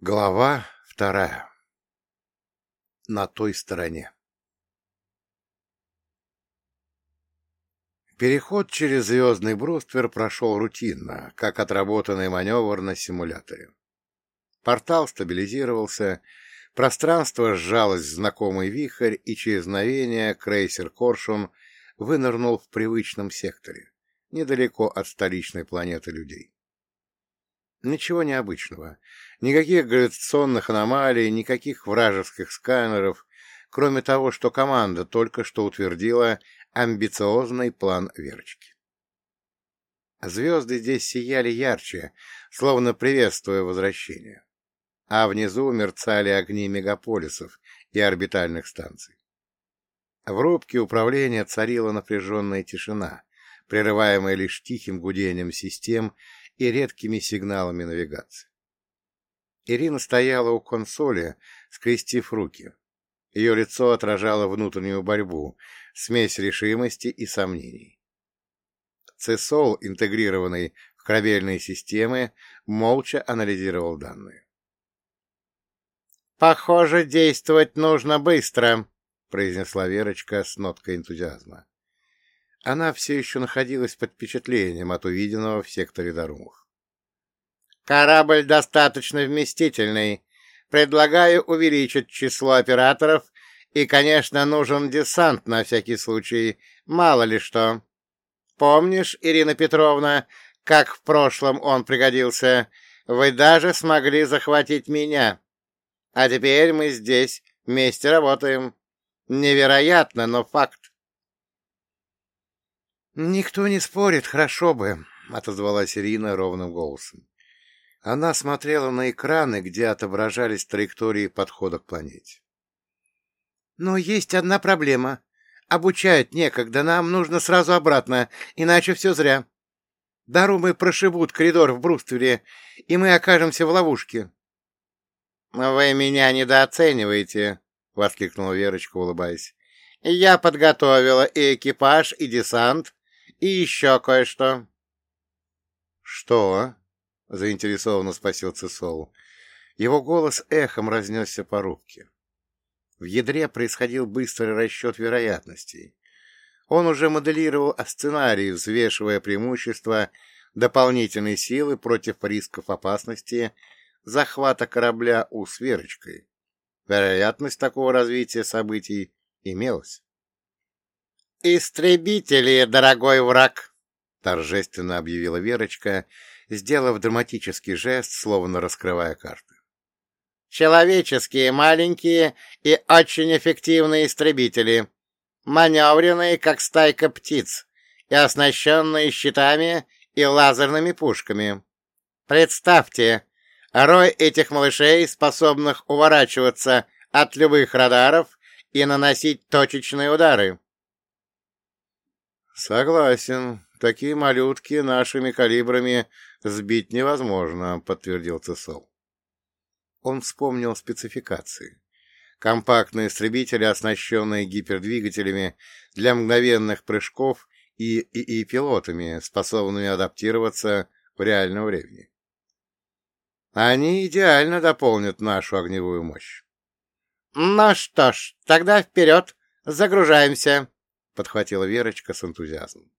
Глава вторая. На той стороне. Переход через звездный бруствер прошел рутинно, как отработанный маневр на симуляторе. Портал стабилизировался, пространство сжалось в знакомый вихрь, и через мгновение крейсер «Коршун» вынырнул в привычном секторе, недалеко от столичной планеты людей. Ничего необычного. Никаких гравитационных аномалий, никаких вражеских сканеров, кроме того, что команда только что утвердила амбициозный план Верочки. Звезды здесь сияли ярче, словно приветствуя возвращение. А внизу мерцали огни мегаполисов и орбитальных станций. В рубке управления царила напряженная тишина, прерываемая лишь тихим гудением систем и редкими сигналами навигации. Ирина стояла у консоли, скрестив руки. Ее лицо отражало внутреннюю борьбу, смесь решимости и сомнений. ЦИСОЛ, интегрированный в корабельные системы, молча анализировал данные. «Похоже, действовать нужно быстро», — произнесла Верочка с ноткой энтузиазма. Она все еще находилась под впечатлением от увиденного в секторе Дарумов. «Корабль достаточно вместительный. Предлагаю увеличить число операторов, и, конечно, нужен десант на всякий случай, мало ли что. Помнишь, Ирина Петровна, как в прошлом он пригодился? Вы даже смогли захватить меня. А теперь мы здесь вместе работаем. Невероятно, но факт. «Никто не спорит, хорошо бы», — отозвалась Ирина ровным голосом. Она смотрела на экраны, где отображались траектории подхода к планете. «Но есть одна проблема. Обучают некогда, нам нужно сразу обратно, иначе все зря. Дарумы прошибут коридор в бруствере, и мы окажемся в ловушке». «Вы меня недооцениваете», — воскликнула Верочка, улыбаясь. «Я подготовила и экипаж, и десант, и еще кое-что. — Что? — заинтересованно спросил Цесол. Его голос эхом разнесся по рубке. В ядре происходил быстрый расчет вероятностей. Он уже моделировал сценарий, взвешивая преимущества дополнительной силы против рисков опасности захвата корабля у сверочкой. Вероятность такого развития событий имелась. «Истребители, дорогой враг!» — торжественно объявила Верочка, сделав драматический жест, словно раскрывая карты. «Человеческие, маленькие и очень эффективные истребители, маневренные, как стайка птиц, и оснащенные щитами и лазерными пушками. Представьте, рой этих малышей, способных уворачиваться от любых радаров и наносить точечные удары. «Согласен. Такие малютки нашими калибрами сбить невозможно», — подтвердил Цесол. Он вспомнил спецификации. Компактные истребители, оснащенные гипердвигателями для мгновенных прыжков и, и, и пилотами, способными адаптироваться в реальном времени. Они идеально дополнят нашу огневую мощь. «Ну что ж, тогда вперед, загружаемся!» Подхватила Верочка с энтузиазмом.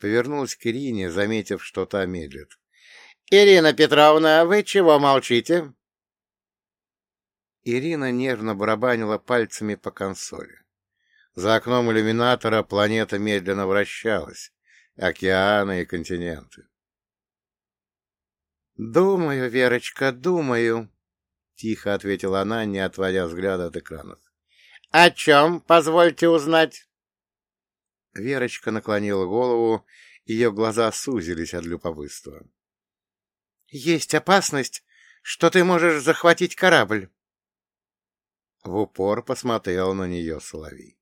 Повернулась к Ирине, заметив, что та медлит. — Ирина Петровна, вы чего молчите? Ирина нервно барабанила пальцами по консоли. За окном иллюминатора планета медленно вращалась, океаны и континенты. «Думаю, Верочка, думаю», — тихо ответила она, не отводя взгляда от экранов. «О чем, позвольте узнать?» Верочка наклонила голову, ее глаза сузились от любопытства. — Есть опасность, что ты можешь захватить корабль. В упор посмотрел на нее Соловей.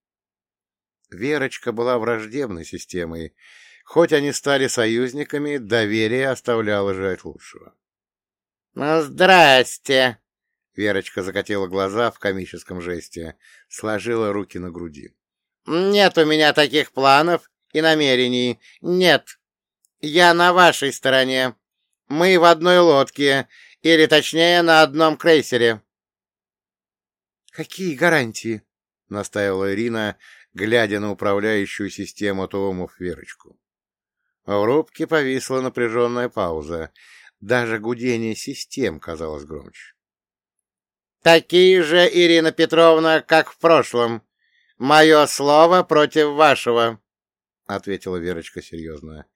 Верочка была враждебной системой. Хоть они стали союзниками, доверие оставляло ждать лучшего. — Ну, здрасте! — Верочка закатила глаза в комическом жесте, сложила руки на груди. «Нет у меня таких планов и намерений. Нет. Я на вашей стороне. Мы в одной лодке, или точнее на одном крейсере. «Какие гарантии?» — настаивала Ирина, глядя на управляющую систему Туомов Верочку. В рубке повисла напряженная пауза. Даже гудение систем казалось громче. «Такие же, Ирина Петровна, как в прошлом. Мое слово против вашего», — ответила Верочка серьезно.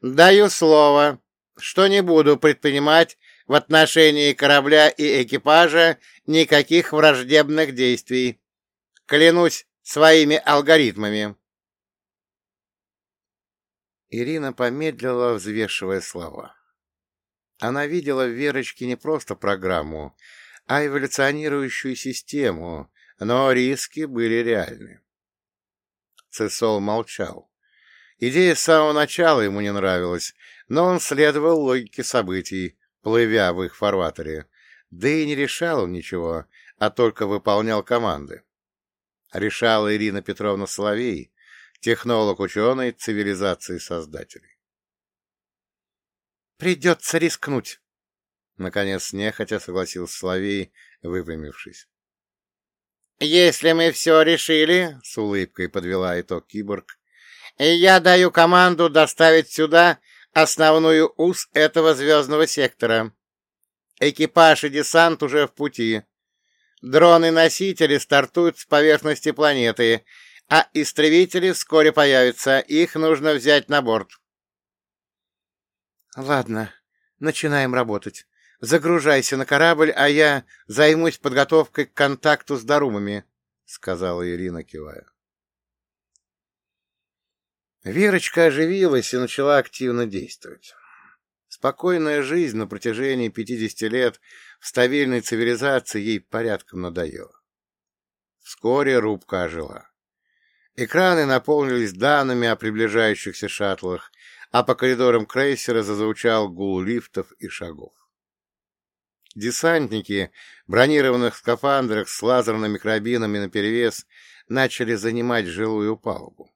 «Даю слово, что не буду предпринимать в отношении корабля и экипажа никаких враждебных действий. Клянусь своими алгоритмами». Ирина помедлила, взвешивая слова. Она видела в Верочке не просто программу, а эволюционирующую систему, но риски были реальны. Цесол молчал. Идея с самого начала ему не нравилась, но он следовал логике событий, плывя в их фарватере, да и не решал он ничего, а только выполнял команды. Решала Ирина Петровна Соловей, технолог-ученый цивилизации создателей. «Придется рискнуть», — наконец нехотя согласился Соловей, выпрямившись. «Если мы все решили», — с улыбкой подвела итог киборг, — «я даю команду доставить сюда основную ус этого звездного сектора. Экипаж и десант уже в пути. Дроны-носители стартуют с поверхности планеты, а истребители вскоре появятся. Их нужно взять на борт». «Ладно, начинаем работать. Загружайся на корабль, а я займусь подготовкой к контакту с Дарумами», — сказала Ирина, кивая. Верочка оживилась и начала активно действовать. Спокойная жизнь на протяжении пятидесяти лет в стабильной цивилизации ей порядком надоела. Вскоре рубка ожила. Экраны наполнились данными о приближающихся шаттлах, а по коридорам крейсера зазвучал гул лифтов и шагов. Десантники в бронированных скафандрах с лазерными карабинами наперевес начали занимать жилую палубу.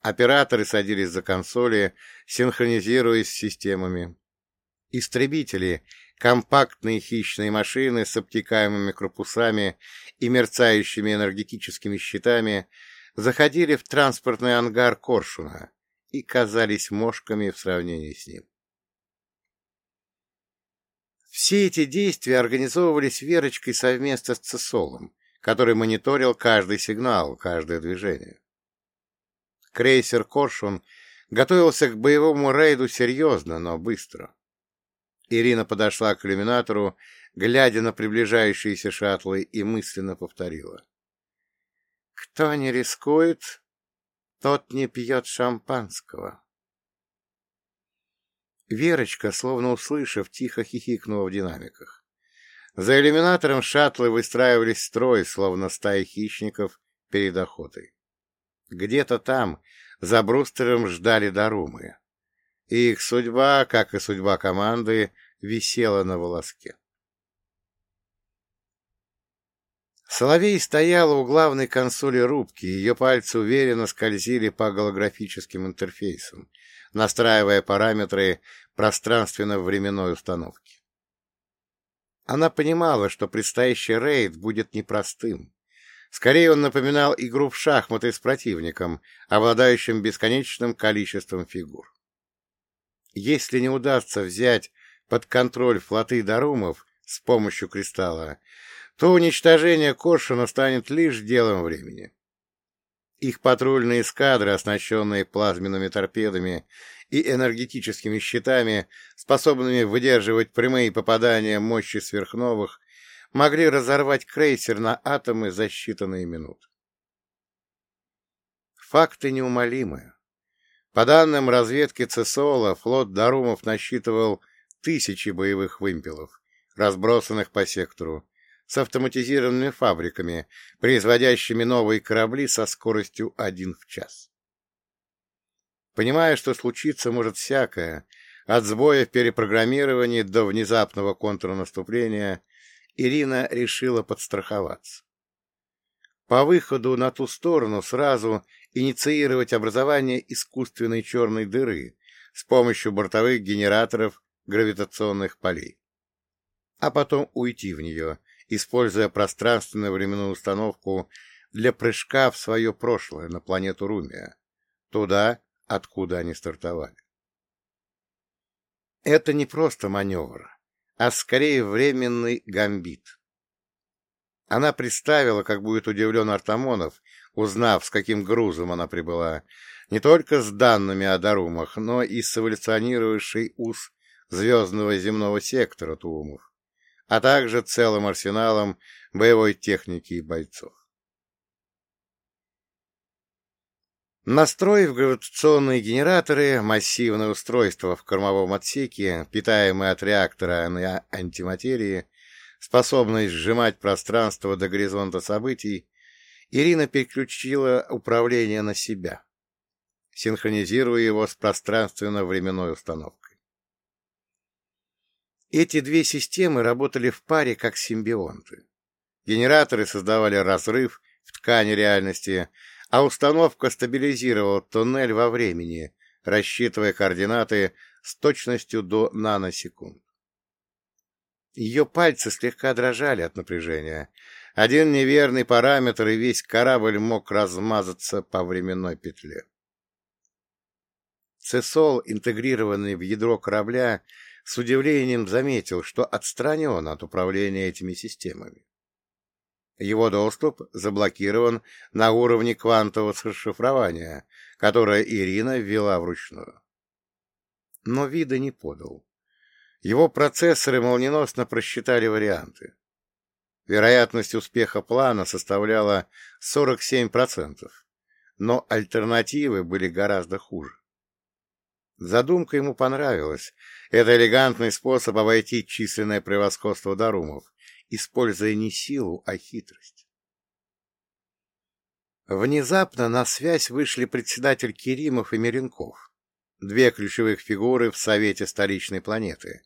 Операторы садились за консоли, синхронизируясь с системами. Истребители, компактные хищные машины с обтекаемыми корпусами и мерцающими энергетическими щитами, заходили в транспортный ангар Коршуна и казались мошками в сравнении с ним. Все эти действия организовывались Верочкой совместно с Цесолом, который мониторил каждый сигнал, каждое движение. Крейсер «Коршун» готовился к боевому рейду серьезно, но быстро. Ирина подошла к иллюминатору, глядя на приближающиеся шаттлы, и мысленно повторила. «Кто не рискует, тот не пьет шампанского». Верочка, словно услышав, тихо хихикнула в динамиках. За иллюминатором шаттлы выстраивались строй, словно стаи хищников перед охотой. Где-то там, за брустером, ждали Дарумы. И их судьба, как и судьба команды, висела на волоске. Соловей стояла у главной консоли рубки, ее пальцы уверенно скользили по голографическим интерфейсам, настраивая параметры пространственно-временной установки. Она понимала, что предстоящий рейд будет непростым. Скорее он напоминал игру в шахматы с противником, обладающим бесконечным количеством фигур. Если не удастся взять под контроль флоты Дарумов с помощью кристалла, то уничтожение Коршуна станет лишь делом времени. Их патрульные эскадры, оснащенные плазменными торпедами и энергетическими щитами, способными выдерживать прямые попадания мощи сверхновых, могли разорвать крейсер на атомы за считанные минуты. Факты неумолимы. По данным разведки ЦСОЛа, флот Дарумов насчитывал тысячи боевых вымпелов, разбросанных по сектору, с автоматизированными фабриками, производящими новые корабли со скоростью один в час. Понимая, что случиться может всякое, от сбоя в перепрограммировании до внезапного контрнаступления, Ирина решила подстраховаться. По выходу на ту сторону сразу инициировать образование искусственной черной дыры с помощью бортовых генераторов гравитационных полей. а потом уйти в нее, используя пространственную временную установку для прыжка в свое прошлое на планету Румия, туда, откуда они стартовали. Это не просто маневр, а скорее временный гамбит. Она представила, как будет удивлен Артамонов, узнав, с каким грузом она прибыла, не только с данными о Дарумах, но и с эволюционировавшей УС звездного земного сектора Туумов, а также целым арсеналом боевой техники и бойцов. Настроив гравитационные генераторы, массивное устройство в кормовом отсеке, питаемое от реактора на антиматерии, способное сжимать пространство до горизонта событий, Ирина переключила управление на себя, синхронизируя его с пространственно-временной установкой. Эти две системы работали в паре как симбионты. Генераторы создавали разрыв в ткани реальности, а установка стабилизировала туннель во времени, рассчитывая координаты с точностью до наносекунд. Ее пальцы слегка дрожали от напряжения. Один неверный параметр, и весь корабль мог размазаться по временной петле. Цесол, интегрированный в ядро корабля, с удивлением заметил, что отстранен от управления этими системами. Его доступ заблокирован на уровне квантового расшифрования, которое Ирина ввела вручную. Но вида не подал. Его процессоры молниеносно просчитали варианты. Вероятность успеха плана составляла 47%, но альтернативы были гораздо хуже. Задумка ему понравилась. Это элегантный способ обойти численное превосходство Дарумов, используя не силу, а хитрость. Внезапно на связь вышли председатель Керимов и Меренков, две ключевых фигуры в Совете столичной планеты.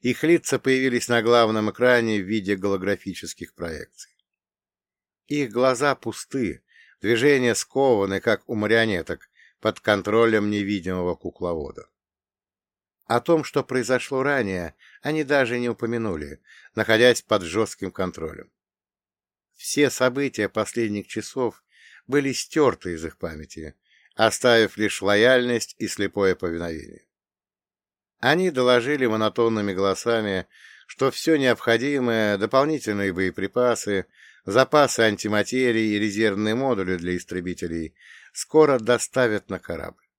Их лица появились на главном экране в виде голографических проекций. Их глаза пусты, движения скованы, как у марионеток, под контролем невидимого кукловода. О том, что произошло ранее, они даже не упомянули, находясь под жестким контролем. Все события последних часов были стерты из их памяти, оставив лишь лояльность и слепое повиновение. Они доложили монотонными голосами, что все необходимое, дополнительные боеприпасы, запасы антиматерии и резервные модули для истребителей скоро доставят на корабль.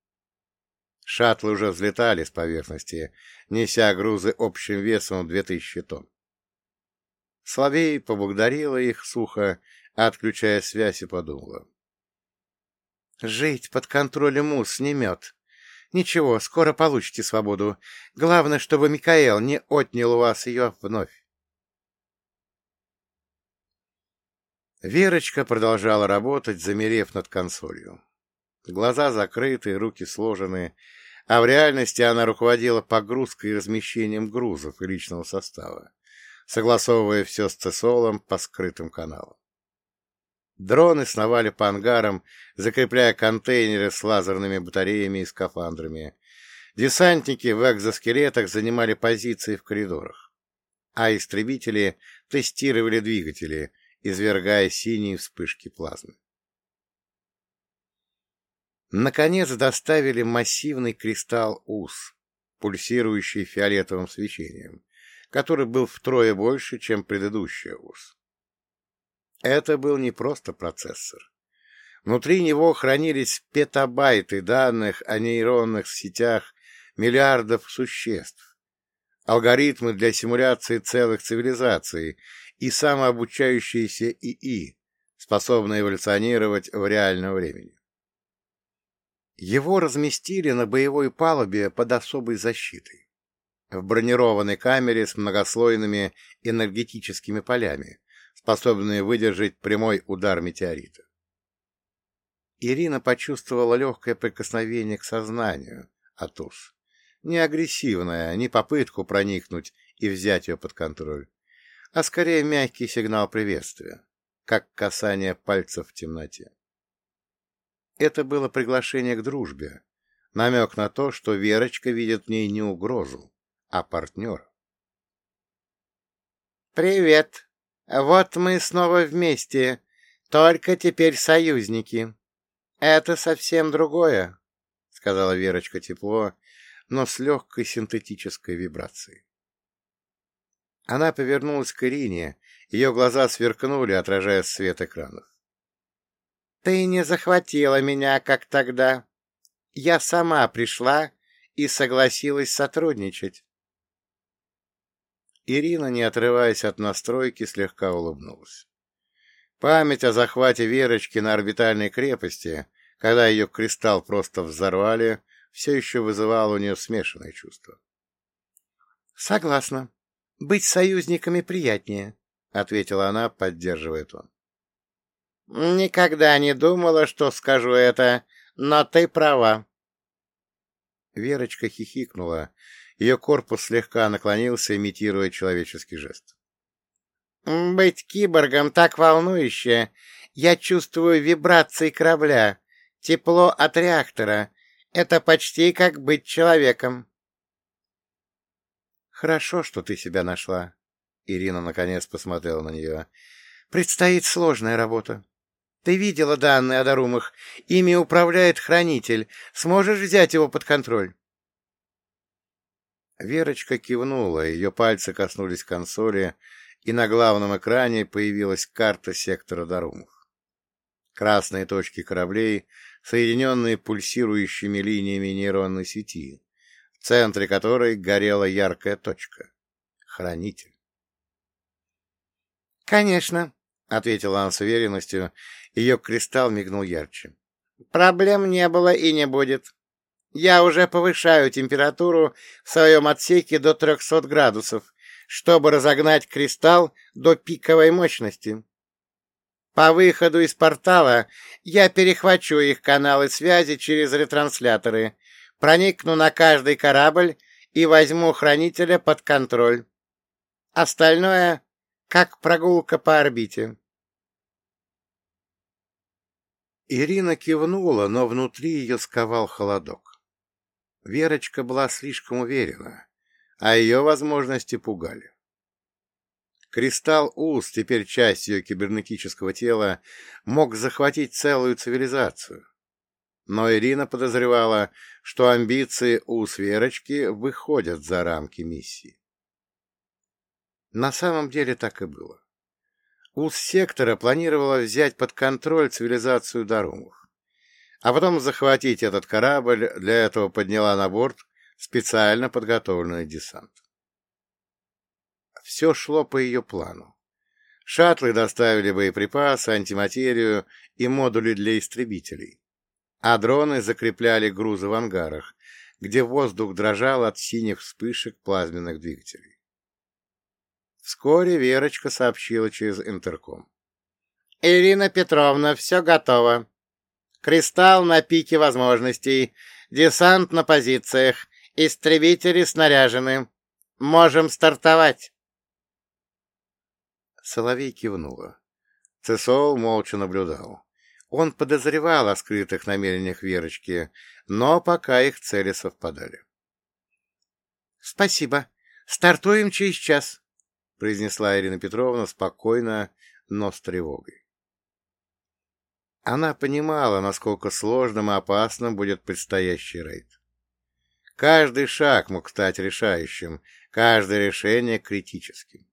Шаттлы уже взлетали с поверхности, неся грузы общим весом в две тысячи тонн. Славей поблагодарила их сухо, отключая связь, и подумала. «Жить под контролем УС не мед. Ничего, скоро получите свободу. Главное, чтобы Микаэл не отнял у вас ее вновь». Верочка продолжала работать, замерев над консолью. Глаза закрыты, руки сложены, а в реальности она руководила погрузкой и размещением грузов и личного состава, согласовывая все с ЦЕСОЛом по скрытым каналам. Дроны сновали по ангарам, закрепляя контейнеры с лазерными батареями и скафандрами. Десантники в экзоскелетах занимали позиции в коридорах, а истребители тестировали двигатели, извергая синие вспышки плазмы. Наконец доставили массивный кристалл УС, пульсирующий фиолетовым свечением, который был втрое больше, чем предыдущий УС. Это был не просто процессор. Внутри него хранились петабайты данных о нейронных сетях миллиардов существ, алгоритмы для симуляции целых цивилизаций и самообучающиеся ИИ, способные эволюционировать в реальном времени. Его разместили на боевой палубе под особой защитой, в бронированной камере с многослойными энергетическими полями, способными выдержать прямой удар метеорита. Ирина почувствовала легкое прикосновение к сознанию Атус. Не агрессивное, не попытку проникнуть и взять ее под контроль, а скорее мягкий сигнал приветствия, как касание пальцев в темноте. Это было приглашение к дружбе, намек на то, что Верочка видит в ней не угрозу, а партнера. «Привет. Вот мы снова вместе, только теперь союзники. Это совсем другое», — сказала Верочка тепло, но с легкой синтетической вибрацией. Она повернулась к Ирине, ее глаза сверкнули, отражая свет экранов. «Ты не захватила меня, как тогда. Я сама пришла и согласилась сотрудничать». Ирина, не отрываясь от настройки, слегка улыбнулась. Память о захвате Верочки на орбитальной крепости, когда ее кристалл просто взорвали, все еще вызывала у нее смешанные чувства. — Согласна. Быть союзниками приятнее, — ответила она, поддерживая тон. «Никогда не думала, что скажу это, но ты права». Верочка хихикнула. Ее корпус слегка наклонился, имитируя человеческий жест. «Быть киборгом так волнующе. Я чувствую вибрации корабля, тепло от реактора. Это почти как быть человеком». «Хорошо, что ты себя нашла». Ирина наконец посмотрела на нее. «Предстоит сложная работа. Ты видела данные о Дарумах. Ими управляет хранитель. Сможешь взять его под контроль?» Верочка кивнула, ее пальцы коснулись консоли, и на главном экране появилась карта сектора Дарумов. Красные точки кораблей, соединенные пульсирующими линиями нейронной сети, в центре которой горела яркая точка — хранитель. «Конечно», — ответила она с уверенностью, ее кристалл мигнул ярче. «Проблем не было и не будет. Я уже повышаю температуру в своем отсеке до 300 градусов, чтобы разогнать кристалл до пиковой мощности. По выходу из портала я перехвачу их каналы связи через ретрансляторы, проникну на каждый корабль и возьму хранителя под контроль. Остальное — как прогулка по орбите. Ирина кивнула, но внутри ее сковал холодок. Верочка была слишком уверена, а ее возможности пугали. Кристалл УЗ, теперь часть ее кибернетического тела, мог захватить целую цивилизацию. Но Ирина подозревала, что амбиции УЗ Верочки выходят за рамки миссии. На самом деле так и было. УЗ сектора планировала взять под контроль цивилизацию Дарумов а потом захватить этот корабль, для этого подняла на борт специально подготовленный десант. Все шло по ее плану. Шаттлы доставили боеприпасы, антиматерию и модули для истребителей, а дроны закрепляли грузы в ангарах, где воздух дрожал от синих вспышек плазменных двигателей. Вскоре Верочка сообщила через интерком. — Ирина Петровна, все готово. Кристалл на пике возможностей. Десант на позициях. Истребители снаряжены. Можем стартовать. Соловей кивнула. Цесол молча наблюдал. Он подозревал о скрытых намерениях Верочки, но пока их цели совпадали. — Спасибо. Стартуем через час, — произнесла Ирина Петровна спокойно, но с тревогой. Она понимала, насколько сложным и опасным будет предстоящий рейд. Каждый шаг мог стать решающим, каждое решение — критическим.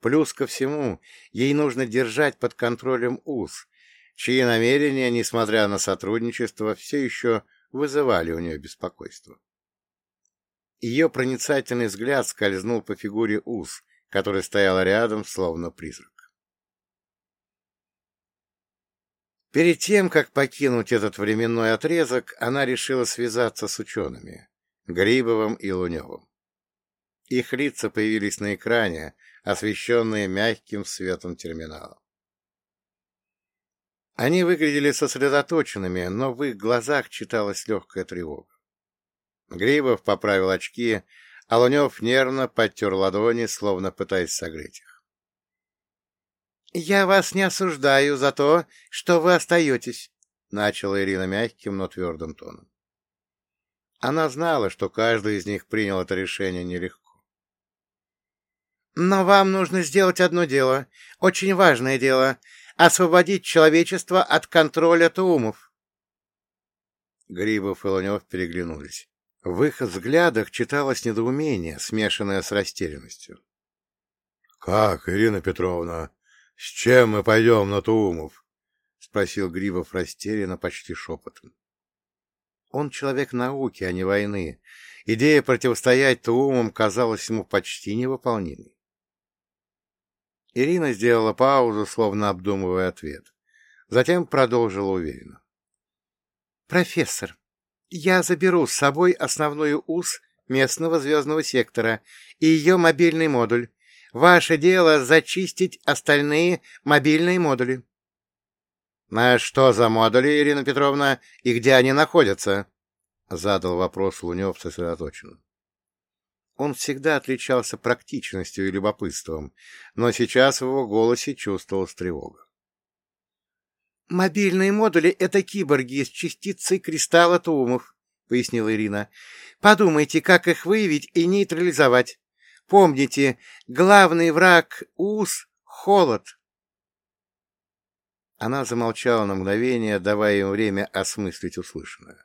Плюс ко всему, ей нужно держать под контролем УЗ, чьи намерения, несмотря на сотрудничество, все еще вызывали у нее беспокойство. Ее проницательный взгляд скользнул по фигуре УЗ, которая стояла рядом, словно призрак. Перед тем, как покинуть этот временной отрезок, она решила связаться с учеными — Грибовым и Луневым. Их лица появились на экране, освещенные мягким светом терминала. Они выглядели сосредоточенными, но в их глазах читалась легкая тревога. Грибов поправил очки, а Лунев нервно подтер ладони, словно пытаясь согреть их. «Я вас не осуждаю за то, что вы остаетесь», — начала Ирина мягким, но твердым тоном. Она знала, что каждый из них принял это решение нелегко. Но вам нужно сделать одно дело, очень важное дело — освободить человечество от контроля Туумов. Грибов и Лунев переглянулись. В их взглядах читалось недоумение, смешанное с растерянностью. — Как, Ирина Петровна, с чем мы пойдем на Туумов? — спросил Грибов растерянно, почти шепотом. Он человек науки, а не войны. Идея противостоять Туумам казалась ему почти невыполнимой. Ирина сделала паузу, словно обдумывая ответ. Затем продолжила уверенно. «Профессор, я заберу с собой основную УС местного звездного сектора и ее мобильный модуль. Ваше дело зачистить остальные мобильные модули». «А что за модули, Ирина Петровна, и где они находятся?» — задал вопрос Лунев сосредоточенно. Он всегда отличался практичностью и любопытством, но сейчас в его голосе чувствовалась тревога. «Мобильные модули — это киборги с частицей кристалла Туумов», — пояснила Ирина. «Подумайте, как их выявить и нейтрализовать. Помните, главный враг УС — холод». Она замолчала на мгновение, давая им время осмыслить услышанное.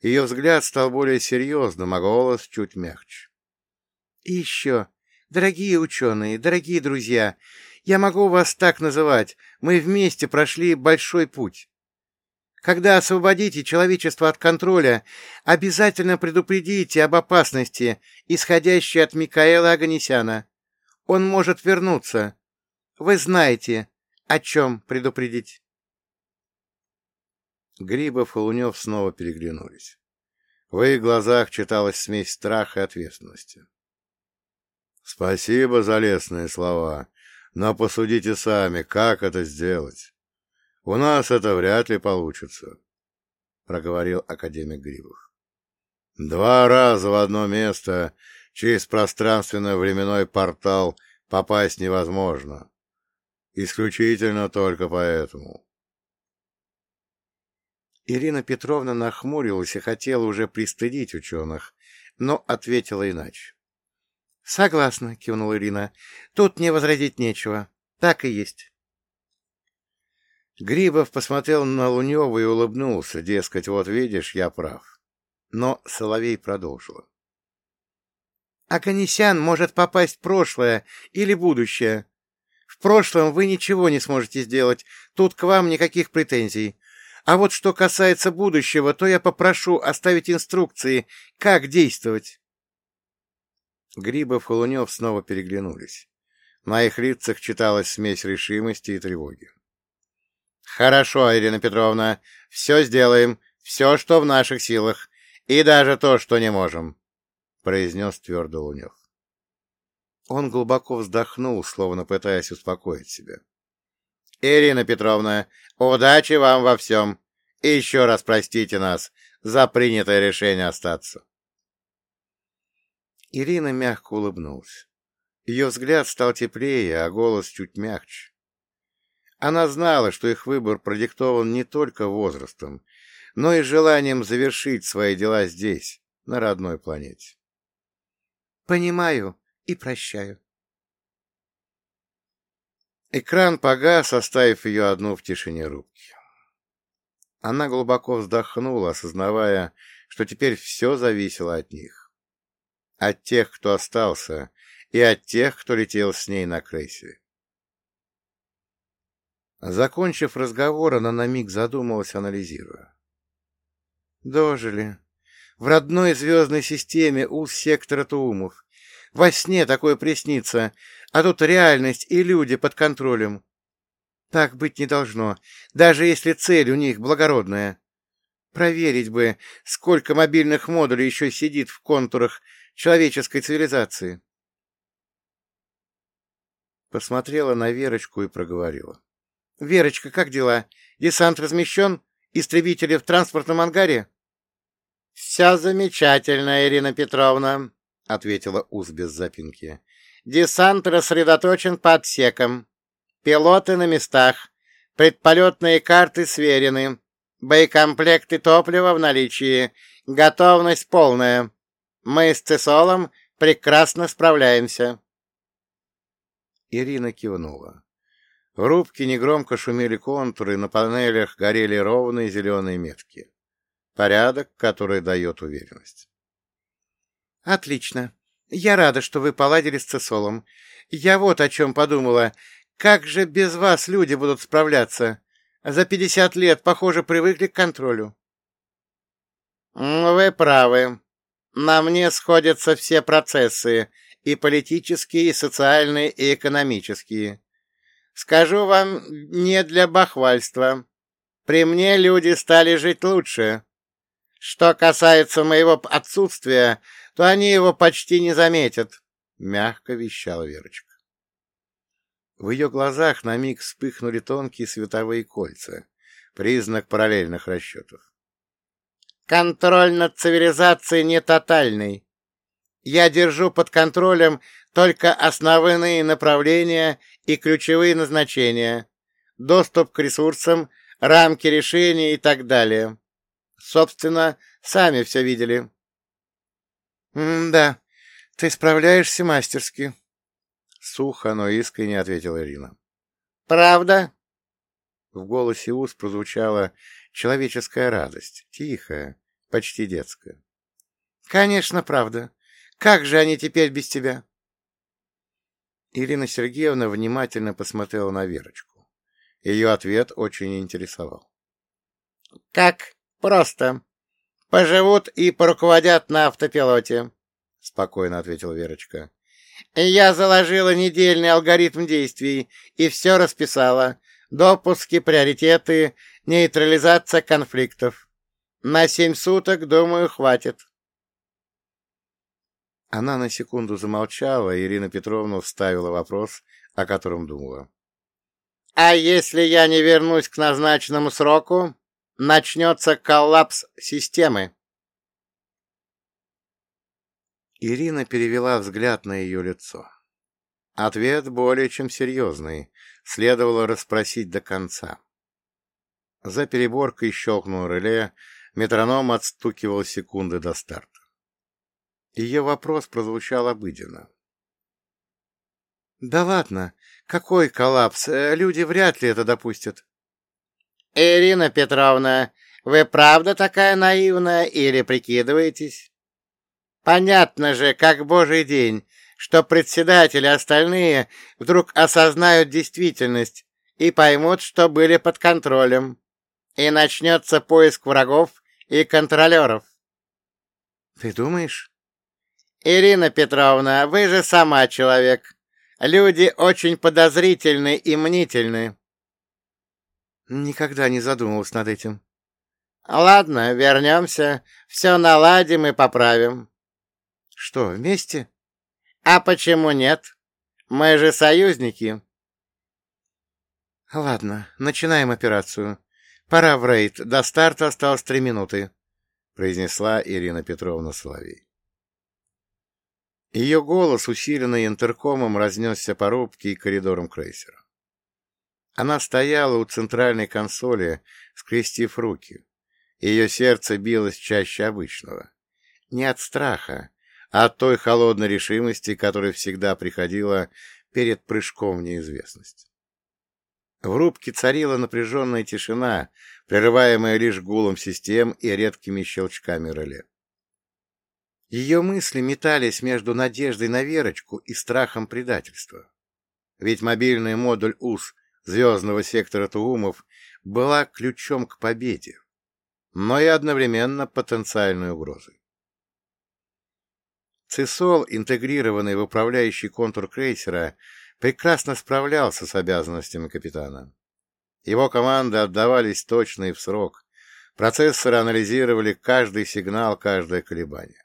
Ее взгляд стал более серьезным, а голос чуть мягче. — И еще, дорогие ученые, дорогие друзья, я могу вас так называть, мы вместе прошли большой путь. Когда освободите человечество от контроля, обязательно предупредите об опасности, исходящей от Микаэла Аганесяна. Он может вернуться. Вы знаете, о чем предупредить. Грибов и Лунев снова переглянулись. В их глазах читалась смесь страха и ответственности. — Спасибо за лестные слова, но посудите сами, как это сделать. У нас это вряд ли получится, — проговорил академик Грибов. — Два раза в одно место через пространственно-временной портал попасть невозможно. Исключительно только поэтому. Ирина Петровна нахмурилась и хотела уже пристыдить ученых, но ответила иначе. — Согласна, — кивнула Ирина. — Тут мне возразить нечего. Так и есть. Грибов посмотрел на Лунева и улыбнулся, дескать, вот видишь, я прав. Но Соловей продолжила. — Аканесян может попасть в прошлое или будущее. В прошлом вы ничего не сможете сделать, тут к вам никаких претензий. А вот что касается будущего, то я попрошу оставить инструкции, как действовать. Грибов и Лунев снова переглянулись. На их лицах читалась смесь решимости и тревоги. — Хорошо, Ирина Петровна, все сделаем, все, что в наших силах, и даже то, что не можем, — произнес твердо Лунев. Он глубоко вздохнул, словно пытаясь успокоить себя. — Ирина Петровна, удачи вам во всем. И еще раз простите нас за принятое решение остаться. Ирина мягко улыбнулась. Ее взгляд стал теплее, а голос чуть мягче. Она знала, что их выбор продиктован не только возрастом, но и желанием завершить свои дела здесь, на родной планете. «Понимаю и прощаю», Экран погас, оставив ее одну в тишине рубки. Она глубоко вздохнула, осознавая, что теперь все зависело от них. От тех, кто остался, и от тех, кто летел с ней на крейсере. Закончив разговор, она на миг задумалась, анализируя. Дожили. В родной звездной системе у сектора Туумов. Во сне такое приснится, а тут реальность и люди под контролем. Так быть не должно, даже если цель у них благородная. Проверить бы, сколько мобильных модулей еще сидит в контурах человеческой цивилизации. Посмотрела на Верочку и проговорила. — Верочка, как дела? Десант размещен? Истребители в транспортном ангаре? — Все замечательно, Ирина Петровна, — ответила Уз без запинки. Десант рассредоточен по отсекам. Пилоты на местах. Предполетные карты сверены. Боекомплекты топлива в наличии. Готовность полная. Мы с Цесолом прекрасно справляемся. Ирина кивнула. В рубке негромко шумели контуры, на панелях горели ровные зеленые метки. Порядок, который дает уверенность. «Отлично. Я рада, что вы поладили с Цесолом. Я вот о чем подумала. Как же без вас люди будут справляться? За пятьдесят лет, похоже, привыкли к контролю». «Вы правы. На мне сходятся все процессы, и политические, и социальные, и экономические. Скажу вам, не для бахвальства. При мне люди стали жить лучше. Что касается моего отсутствия, то они его почти не заметят, — мягко вещала Верочка. В ее глазах на миг вспыхнули тонкие световые кольца, признак параллельных расчетов. Контроль над цивилизацией не тотальный. Я держу под контролем только основные направления и ключевые назначения, доступ к ресурсам, рамки решений и так далее. Собственно, сами все видели. — Да, ты справляешься мастерски. Сухо, но искренне ответила Ирина. — Правда? В голосе Ус прозвучала человеческая радость, тихая, почти детская. — Конечно, правда. Как же они теперь без тебя? Ирина Сергеевна внимательно посмотрела на Верочку. Ее ответ очень интересовал. — Как просто. Поживут и поруководят на автопилоте, — спокойно ответила Верочка. — Я заложила недельный алгоритм действий и все расписала. Допуски, приоритеты, нейтрализация конфликтов. На семь суток, думаю, хватит. Она на секунду замолчала, и Ирина Петровна вставила вопрос, о котором думала. — А если я не вернусь к назначенному сроку, начнется коллапс системы? Ирина перевела взгляд на ее лицо. Ответ более чем серьезный, следовало расспросить до конца. За переборкой щелкнул реле, метроном отстукивал секунды до старта. Ее вопрос прозвучал обыденно. — Да ладно, какой коллапс? Э, люди вряд ли это допустят. — Ирина Петровна, вы правда такая наивная или прикидываетесь? Понятно же, как божий день, что председатели и остальные вдруг осознают действительность и поймут, что были под контролем, и начнется поиск врагов и контролеров. — Ты думаешь? «Ирина Петровна, вы же сама человек. Люди очень подозрительны и мнительны». Никогда не задумывался над этим. «Ладно, вернемся. Все наладим и поправим». «Что, вместе?» «А почему нет? Мы же союзники». «Ладно, начинаем операцию. Пора в рейд. До старта осталось три минуты», — произнесла Ирина Петровна Соловей. Ее голос, усиленный интеркомом, разнесся по рубке и коридорам крейсера. Она стояла у центральной консоли, скрестив руки. Ее сердце билось чаще обычного. Не от страха, от той холодной решимости, которая всегда приходила перед прыжком в неизвестность. В рубке царила напряженная тишина, прерываемая лишь гулом систем и редкими щелчками реле. Ее мысли метались между надеждой на Верочку и страхом предательства. Ведь мобильный модуль УС звездного сектора Туумов была ключом к победе, но и одновременно потенциальной угрозой. Цисол, интегрированный в управляющий контур крейсера, прекрасно справлялся с обязанностями капитана. Его команды отдавались точно и в срок. Процессоры анализировали каждый сигнал, каждое колебание.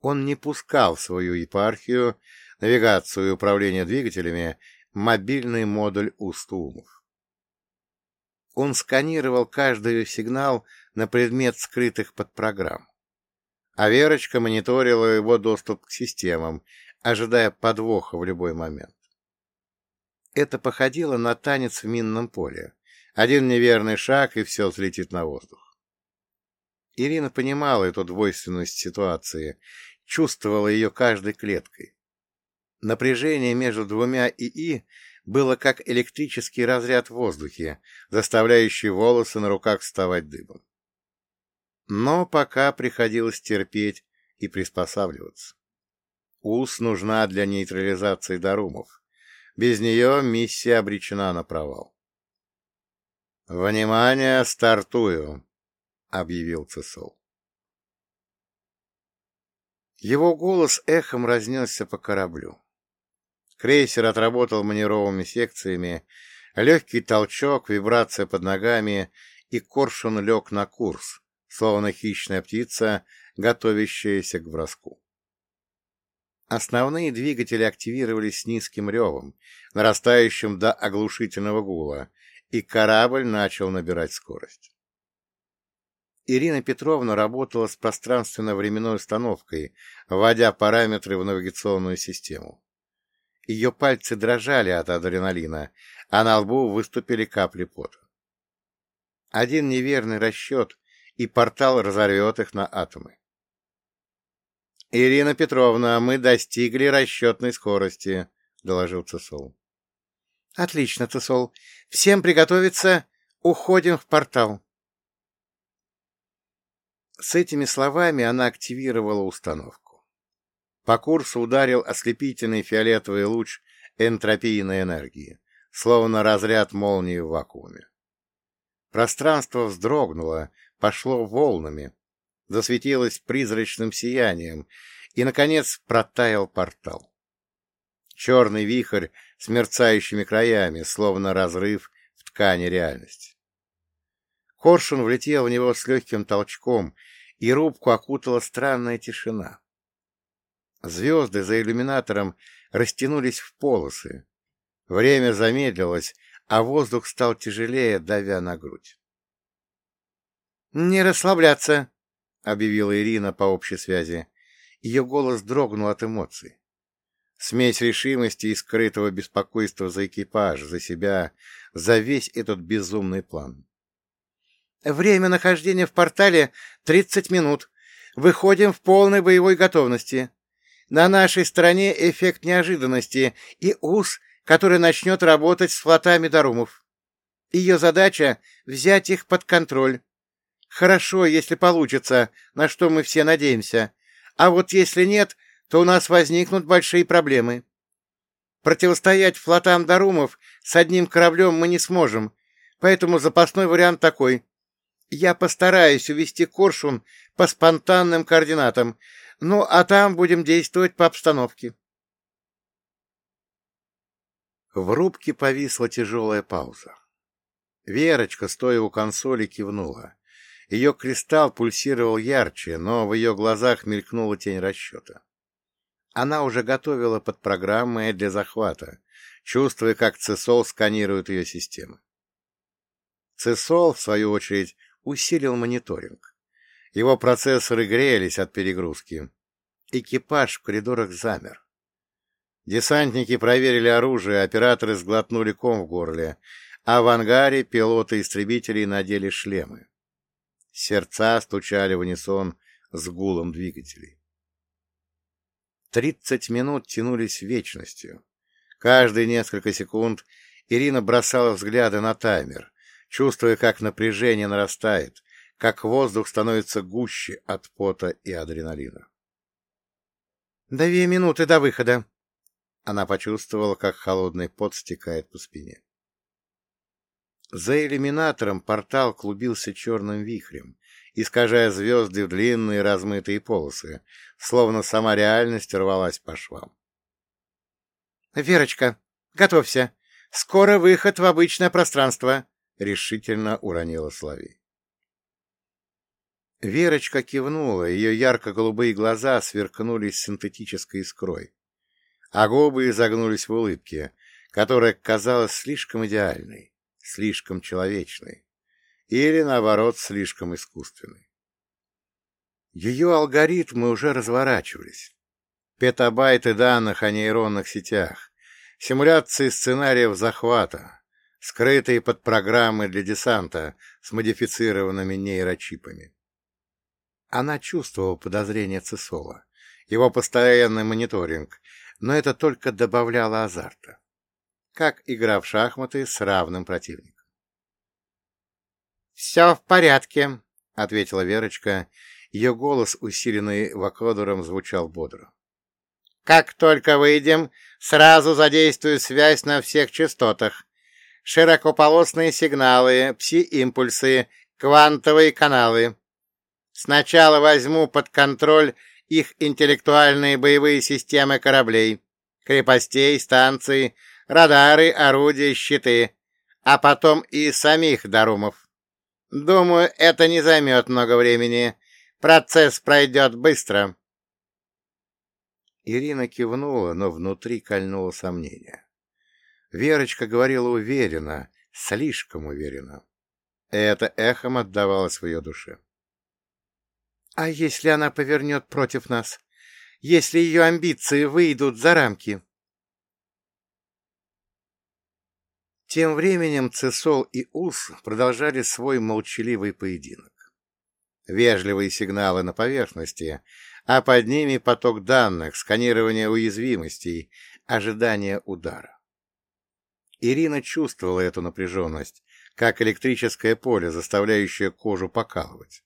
Он не пускал в свою епархию, навигацию и управление двигателями, мобильный модуль Устумов. Он сканировал каждый сигнал на предмет скрытых подпрограмм. А Верочка мониторила его доступ к системам, ожидая подвоха в любой момент. Это походило на танец в минном поле. Один неверный шаг, и все взлетит на воздух. Ирина понимала эту двойственность ситуации чувствовала ее каждой клеткой. Напряжение между двумя ИИ было как электрический разряд в воздухе, заставляющий волосы на руках вставать дыбом. Но пока приходилось терпеть и приспосабливаться. УС нужна для нейтрализации дарумов. Без нее миссия обречена на провал. «Внимание, стартую!» — объявил Цесол. Его голос эхом разнесся по кораблю. Крейсер отработал маневровыми секциями, легкий толчок, вибрация под ногами, и коршун лег на курс, словно хищная птица, готовящаяся к броску. Основные двигатели активировались с низким ревом, нарастающим до оглушительного гула, и корабль начал набирать скорость. Ирина Петровна работала с пространственно-временной установкой, вводя параметры в навигационную систему. Ее пальцы дрожали от адреналина, а на лбу выступили капли пота. Один неверный расчет, и портал разорвет их на атомы. — Ирина Петровна, мы достигли расчетной скорости, — доложил Цесол. — Отлично, Цесол. Всем приготовиться. Уходим в портал. С этими словами она активировала установку. По курсу ударил ослепительный фиолетовый луч энтропийной энергии, словно разряд молнии в вакууме. Пространство вздрогнуло, пошло волнами, засветилось призрачным сиянием, и, наконец, протаял портал. Черный вихрь с мерцающими краями, словно разрыв в ткани реальности. Коршун влетел в него с легким толчком, и рубку окутала странная тишина. Звезды за иллюминатором растянулись в полосы. Время замедлилось, а воздух стал тяжелее, давя на грудь. «Не расслабляться!» — объявила Ирина по общей связи. Ее голос дрогнул от эмоций. Смесь решимости и скрытого беспокойства за экипаж, за себя, за весь этот безумный план. «Время нахождения в портале — тридцать минут. Выходим в полной боевой готовности. На нашей стороне эффект неожиданности и УС, который начнет работать с флотами Дарумов. Ее задача — взять их под контроль. Хорошо, если получится, на что мы все надеемся. А вот если нет, то у нас возникнут большие проблемы. Противостоять флотам Дарумов с одним кораблем мы не сможем, поэтому запасной вариант такой. Я постараюсь увести Коршун по спонтанным координатам, ну, а там будем действовать по обстановке. В рубке повисла тяжелая пауза. Верочка, стоя у консоли, кивнула. Ее кристалл пульсировал ярче, но в ее глазах мелькнула тень расчета. Она уже готовила под программой для захвата, чувствуя, как Цесол сканирует ее системы. Цесол, в свою очередь, усилил мониторинг. Его процессоры грелись от перегрузки. Экипаж в коридорах замер. Десантники проверили оружие, операторы сглотнули ком в горле, а в ангаре пилоты истребителей надели шлемы. Сердца стучали в унисон с гулом двигателей. Тридцать минут тянулись вечностью. Каждые несколько секунд Ирина бросала взгляды на таймер, чувствуя, как напряжение нарастает, как воздух становится гуще от пота и адреналина. «Две минуты до выхода!» Она почувствовала, как холодный пот стекает по спине. За иллюминатором портал клубился черным вихрем, искажая звезды в длинные размытые полосы, словно сама реальность рвалась по швам. «Верочка, готовься! Скоро выход в обычное пространство!» — решительно уронила Славей. Верочка кивнула, ее ярко-голубые глаза сверкнулись синтетической искрой, а губы изогнулись в улыбке, которая казалась слишком идеальной, слишком человечной или, наоборот, слишком искусственной. Ее алгоритмы уже разворачивались. Петабайты данных о нейронных сетях, симуляции сценариев захвата, скрытые под программы для десанта с модифицированными нейрочипами. Она чувствовала подозрение Цесола, его постоянный мониторинг, но это только добавляло азарта. Как игра в шахматы с равным противником. «Все в порядке», — ответила Верочка. Ее голос, усиленный вакодером, звучал бодро. «Как только выйдем, сразу задействую связь на всех частотах. Широкополосные сигналы, пси-импульсы, квантовые каналы. Сначала возьму под контроль их интеллектуальные боевые системы кораблей, крепостей, станций, радары, орудия, щиты, а потом и самих Дарумов. Думаю, это не займет много времени. Процесс пройдет быстро. Ирина кивнула, но внутри кольнуло сомнение. Верочка говорила уверенно, слишком уверенно. Это эхом отдавалось в ее душе. А если она повернет против нас? Если ее амбиции выйдут за рамки? Тем временем Цесол и Ус продолжали свой молчаливый поединок. Вежливые сигналы на поверхности, а под ними поток данных, сканирование уязвимостей, ожидание удара. Ирина чувствовала эту напряженность, как электрическое поле, заставляющее кожу покалывать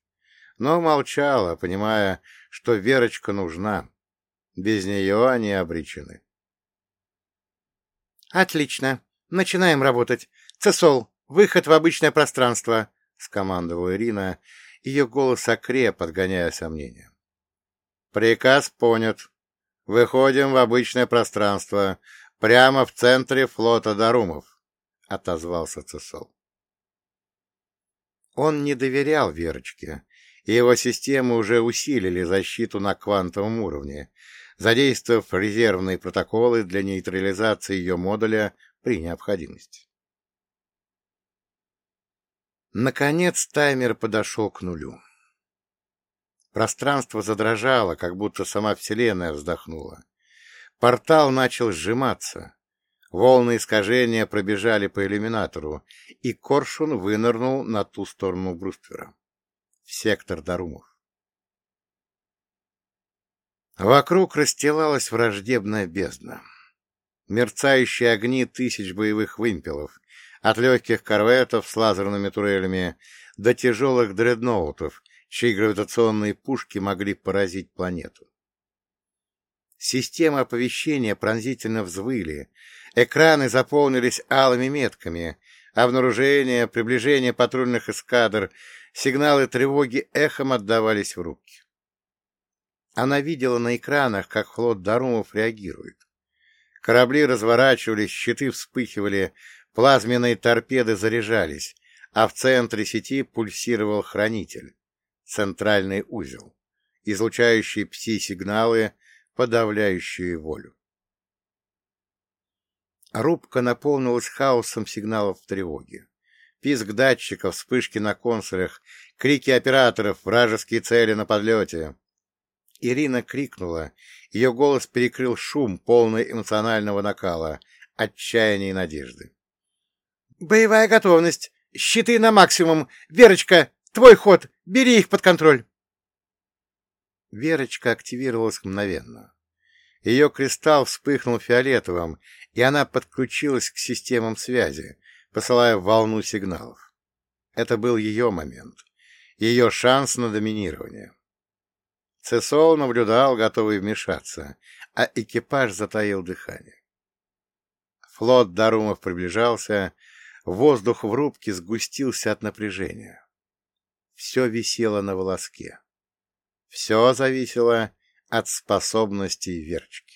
но молчала, понимая, что Верочка нужна. Без нее они обречены. «Отлично. Начинаем работать. Цесол, выход в обычное пространство», — скомандовала Ирина. Ее голос окреп, подгоняя сомнения. «Приказ понят. Выходим в обычное пространство, прямо в центре флота Дарумов», — отозвался Цесол. Он не доверял Верочке, и его системы уже усилили защиту на квантовом уровне, задействовав резервные протоколы для нейтрализации ее модуля при необходимости. Наконец таймер подошел к нулю. Пространство задрожало, как будто сама Вселенная вздохнула. Портал начал сжиматься. Волны искажения пробежали по иллюминатору, и Коршун вынырнул на ту сторону бруствера сектор Дарумов. Вокруг расстилалась враждебная бездна. Мерцающие огни тысяч боевых вымпелов, от легких корветов с лазерными турелями до тяжелых дредноутов, чьи гравитационные пушки могли поразить планету. Системы оповещения пронзительно взвыли, экраны заполнились алыми метками, обнаружение, приближение патрульных эскадр Сигналы тревоги эхом отдавались в руки. Она видела на экранах, как флот Дарумов реагирует. Корабли разворачивались, щиты вспыхивали, плазменные торпеды заряжались, а в центре сети пульсировал хранитель, центральный узел, излучающий пси-сигналы, подавляющие волю. Рубка наполнилась хаосом сигналов тревоги. Писк датчиков, вспышки на консолях, крики операторов, вражеские цели на подлете. Ирина крикнула. Ее голос перекрыл шум, полный эмоционального накала, отчаяния и надежды. «Боевая готовность! Щиты на максимум! Верочка, твой ход! Бери их под контроль!» Верочка активировалась мгновенно. Ее кристалл вспыхнул фиолетовым, и она подключилась к системам связи, посылая волну сигналов. Это был ее момент, ее шанс на доминирование. Цесол наблюдал, готовый вмешаться, а экипаж затаил дыхание. Флот Дарумов приближался, воздух в рубке сгустился от напряжения. Все висело на волоске. Все зависело от способностей Верчки.